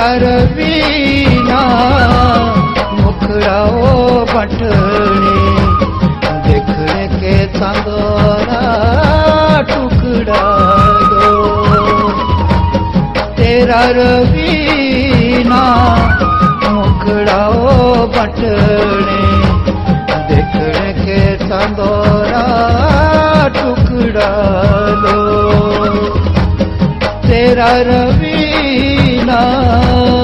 ਕਰ ਵੀਨਾ ਮੁਖੜਾਓ ਪਟਣੀ ਦੇਖਣੇ ਕੇ ਸੰਗੋਰਾ ਟੁਕੜਾ ਦੋ। ਤੇਰਾ ਰਵੀਨਾ ਮੁਖੜਾਓ ਪਟਣੀ ਦੇਖਣੇ ਕੇ ਸੰਗੋਰਾ ਟੁਕੜਾ ਦੋ। ਤੇਰਾ ਰਵੀ Oh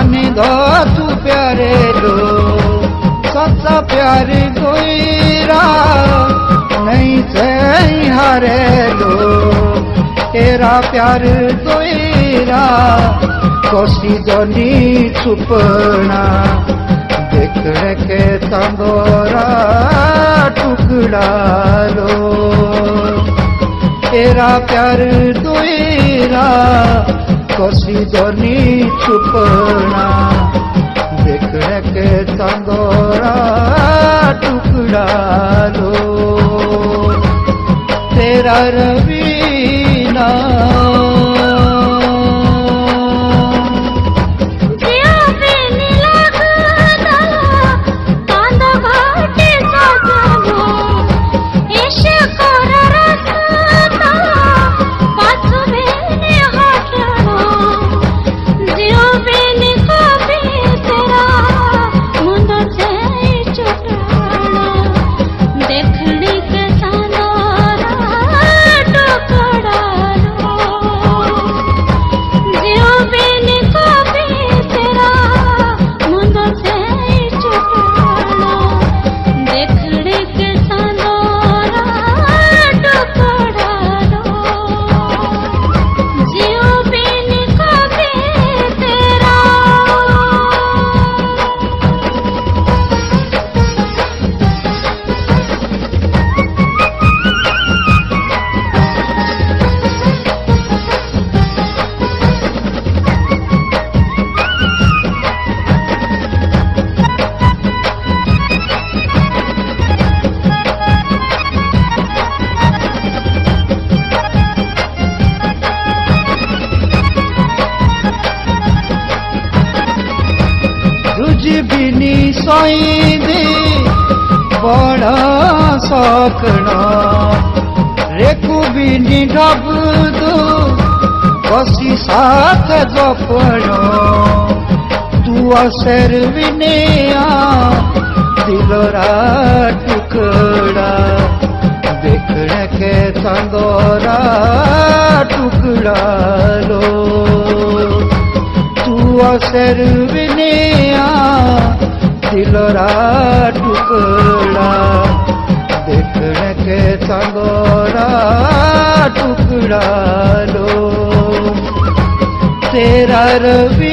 जाने दो तू प्यारे लो सच्चा प्यार कोईरा नहीं से हारे लो। तेरा प्यार कोईरा कोसी दोनी छुपना देखने के तंदोरा टुकड़ा लो। तेरा प्यार दुईरा कोसी दोनी छुपना देखने के तंदोरा टुकड़ा लो तेरा सकना रेकु बिनी डबदु बसी साथ जपना तू असर विनिया दिलरा टुकड़ा तंदोरा टुकड़ा तू असर विनिया दिलरा तेरा रवि